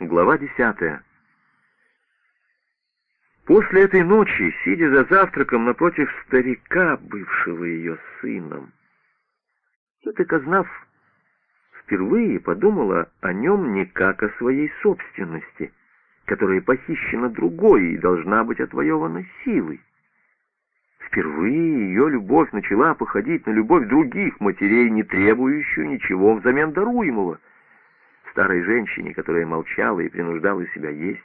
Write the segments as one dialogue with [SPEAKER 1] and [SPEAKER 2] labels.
[SPEAKER 1] Глава десятая. После этой ночи, сидя за завтраком напротив старика, бывшего ее сыном, тетя Казнав впервые подумала о нем не как о своей собственности, которая похищена другой и должна быть отвоевана силой. Впервые ее любовь начала походить на любовь других матерей, не требующую ничего взамен даруемого — старой женщине, которая молчала и принуждала себя есть,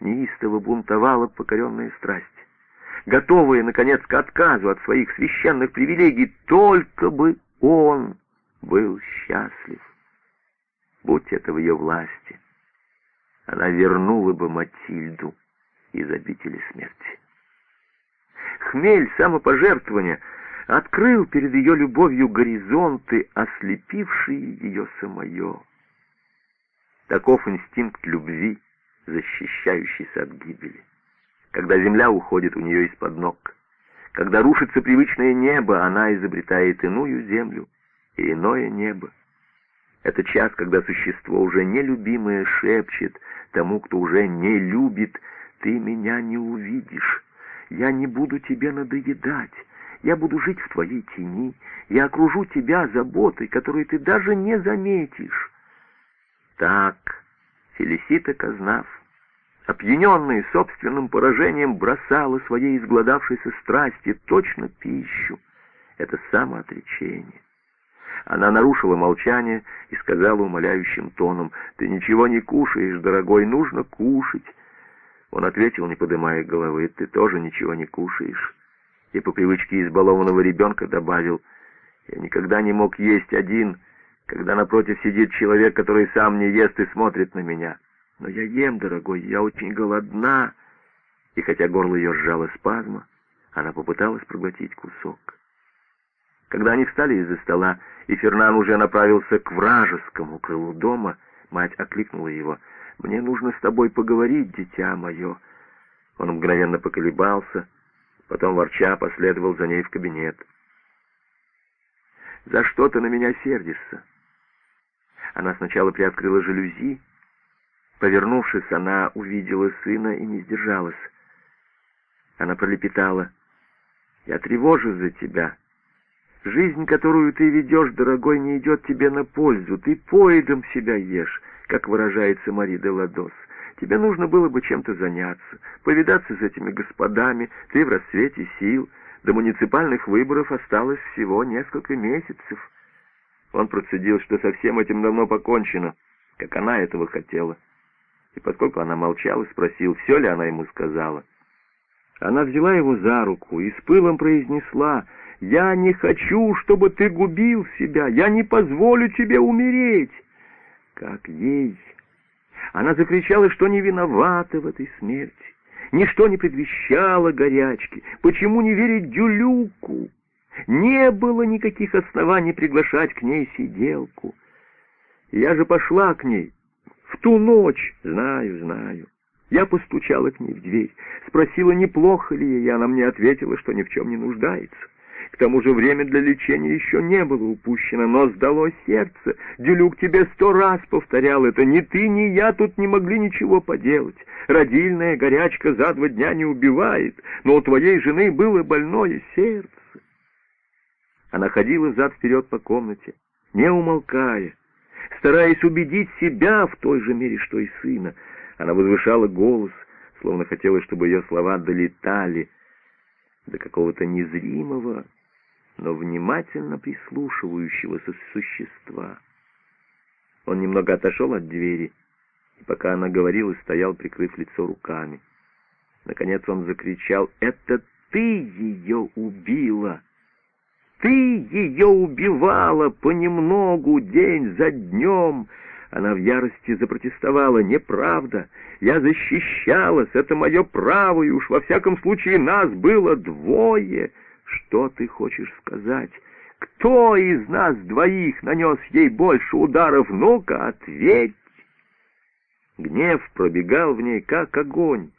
[SPEAKER 1] неистово бунтовала покоренная страсть, готовая, наконец, к отказу от своих священных привилегий, только бы он был счастлив. Будь это в ее власти, она вернула бы Матильду из обители смерти. Хмель самопожертвования открыл перед ее любовью горизонты, ослепившие ее самое. Таков инстинкт любви, защищающийся от гибели. Когда земля уходит у нее из-под ног, когда рушится привычное небо, она изобретает иную землю и иное небо. Это час, когда существо уже нелюбимое шепчет тому, кто уже не любит, «Ты меня не увидишь, я не буду тебе надоедать, я буду жить в твоей тени, я окружу тебя заботой, которую ты даже не заметишь». Так, Фелисита Казнав, опьяненная собственным поражением, бросала своей изгладавшейся страсти точно пищу. Это самоотречение. Она нарушила молчание и сказала умоляющим тоном, «Ты ничего не кушаешь, дорогой, нужно кушать». Он ответил, не поднимая головы, «Ты тоже ничего не кушаешь». И по привычке избалованного ребенка добавил, «Я никогда не мог есть один, когда напротив сидит человек, который сам не ест и смотрит на меня. Но я ем, дорогой, я очень голодна. И хотя горло ее сжало спазма, она попыталась проглотить кусок. Когда они встали из-за стола, и Фернан уже направился к вражескому крылу дома, мать окликнула его. «Мне нужно с тобой поговорить, дитя мое». Он мгновенно поколебался, потом, ворча, последовал за ней в кабинет. «За что ты на меня сердишься?» Она сначала приоткрыла жалюзи. Повернувшись, она увидела сына и не сдержалась. Она пролепетала. «Я тревожусь за тебя. Жизнь, которую ты ведешь, дорогой, не идет тебе на пользу. Ты поедом себя ешь, как выражается Мари де Ладос. Тебе нужно было бы чем-то заняться, повидаться с этими господами, ты в расцвете сил. До муниципальных выборов осталось всего несколько месяцев». Он процедил, что со всем этим давно покончено, как она этого хотела. И поскольку она молчала, спросил, все ли она ему сказала. Она взяла его за руку и с пылом произнесла, «Я не хочу, чтобы ты губил себя, я не позволю тебе умереть!» Как ей! Она закричала, что не виновата в этой смерти. Ничто не предвещало горячки. Почему не верить Дюлюку? Не было никаких оснований приглашать к ней сиделку. Я же пошла к ней в ту ночь, знаю, знаю. Я постучала к ней в дверь, спросила, неплохо ли ей, и она мне ответила, что ни в чем не нуждается. К тому же время для лечения еще не было упущено, но сдало сердце. Дюлюк тебе сто раз повторял это. Ни ты, ни я тут не могли ничего поделать. Родильная горячка за два дня не убивает, но у твоей жены было больное сердце. Она ходила зад-вперед по комнате, не умолкая, стараясь убедить себя в той же мере, что и сына. Она возвышала голос, словно хотела, чтобы ее слова долетали до какого-то незримого, но внимательно прислушивающегося существа. Он немного отошел от двери, и пока она говорила, стоял, прикрыв лицо руками. Наконец он закричал «Это ты ее убила!» Ты ее убивала понемногу, день за днем. Она в ярости запротестовала. Неправда. Я защищалась. Это мое право, и уж во всяком случае нас было двое. Что ты хочешь сказать? Кто из нас двоих нанес ей больше ударов? Ну-ка, ответь. Гнев пробегал в ней, как огонь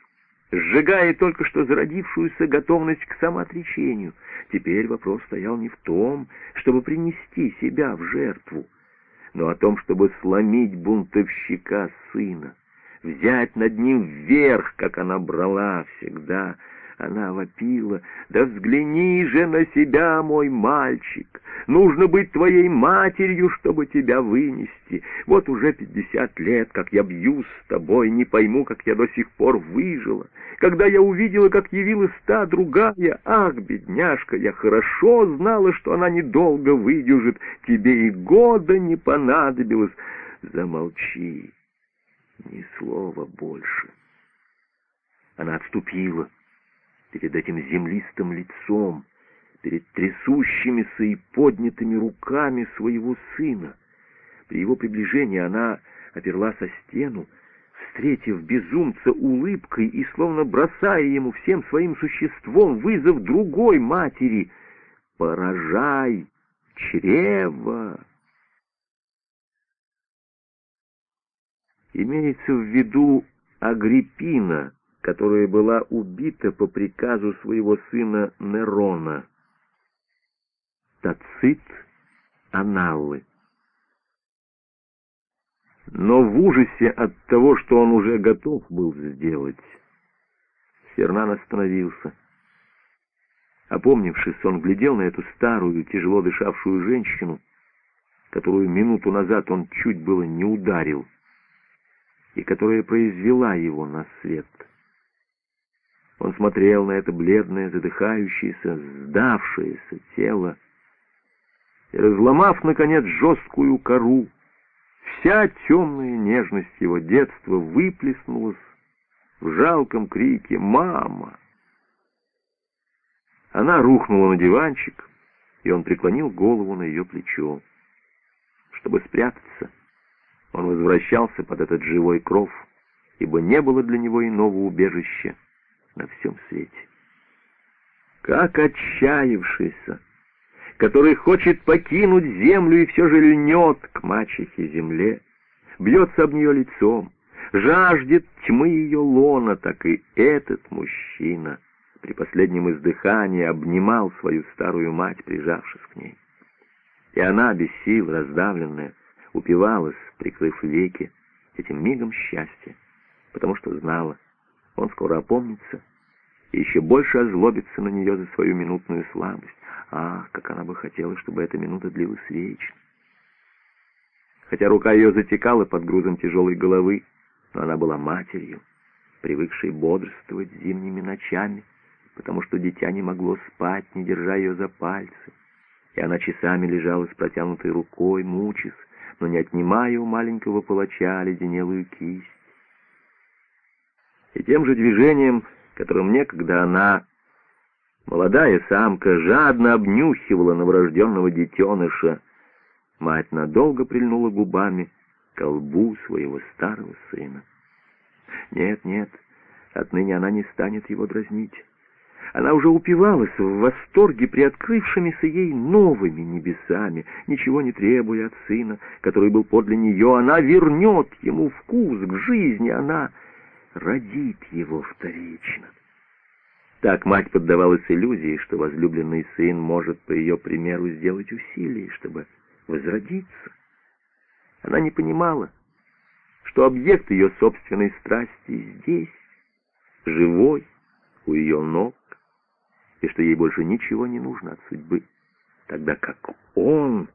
[SPEAKER 1] сжигая только что зародившуюся готовность к самоотречению. Теперь вопрос стоял не в том, чтобы принести себя в жертву, но о том, чтобы сломить бунтовщика сына, взять над ним вверх, как она брала всегда. Она вопила, «Да взгляни же на себя, мой мальчик! Нужно быть твоей матерью, чтобы тебя вынести. Вот уже пятьдесят лет, как я бьюсь с тобой, не пойму, как я до сих пор выжила. Когда я увидела, как явилась та другая, ах, бедняжка, я хорошо знала, что она недолго выдержит, тебе и года не понадобилось. Замолчи, ни слова больше. Она отступила перед этим землистым лицом, перед трясущимися и поднятыми руками своего сына. При его приближении она оперлась о стену, встретив безумца улыбкой и словно бросая ему всем своим существом вызов другой матери «Поражай, чрево!» Имеется в виду Агриппина, которая была убита по приказу своего сына Нерона. Тацит Аналлы. Но в ужасе от того, что он уже готов был сделать, Фернан остановился. Опомнившись, он глядел на эту старую, тяжело дышавшую женщину, которую минуту назад он чуть было не ударил, и которая произвела его на свет. Он смотрел на это бледное, задыхающееся, сдавшееся тело, и, разломав, наконец, жесткую кору, Вся темная нежность его детства выплеснулась в жалком крике «Мама!». Она рухнула на диванчик, и он преклонил голову на ее плечо. Чтобы спрятаться, он возвращался под этот живой кров, ибо не было для него иного убежища на всем свете. Как отчаявшийся, который хочет покинуть землю и все же льнет к мачехе земле, бьется об нее лицом, жаждет тьмы ее лона, так и этот мужчина при последнем издыхании обнимал свою старую мать, прижавшись к ней. И она, без сил, раздавленная, упивалась, прикрыв веки, этим мигом счастья, потому что знала, он скоро опомнится и еще больше озлобится на нее за свою минутную слабость. Ах, как она бы хотела, чтобы эта минута длилась вечно. Хотя рука ее затекала под грузом тяжелой головы, но она была матерью, привыкшей бодрствовать зимними ночами, потому что дитя не могло спать, не держа ее за пальцы, и она часами лежала с протянутой рукой, мучаясь, но не отнимая у маленького палача леденелую кисть. И тем же движением, которым некогда она Молодая самка жадно обнюхивала новорожденного детеныша. Мать надолго прильнула губами к колбу своего старого сына. Нет, нет, отныне она не станет его дразнить. Она уже упивалась в восторге при открывшимися ей новыми небесами, ничего не требуя от сына, который был подле нее. Она вернет ему вкус к жизни, она родит его вторично. Так мать поддавалась иллюзии, что возлюбленный сын может по ее примеру сделать усилие, чтобы возродиться. Она не понимала, что объект ее собственной страсти здесь, живой, у ее ног, и что ей больше ничего не нужно от судьбы, тогда как он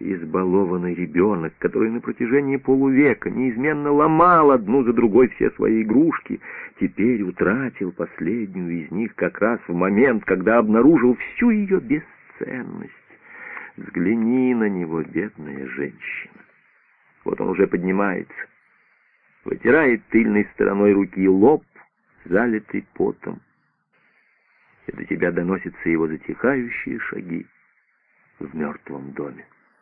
[SPEAKER 1] избалованный ребенок, который на протяжении полувека неизменно ломал одну за другой все свои игрушки, теперь утратил последнюю из них как раз в момент, когда обнаружил всю ее бесценность. Взгляни на него, бедная женщина. Вот он уже поднимается, вытирает тыльной стороной руки лоб, залитый потом. И до тебя доносятся его затихающие шаги в мертвом доме.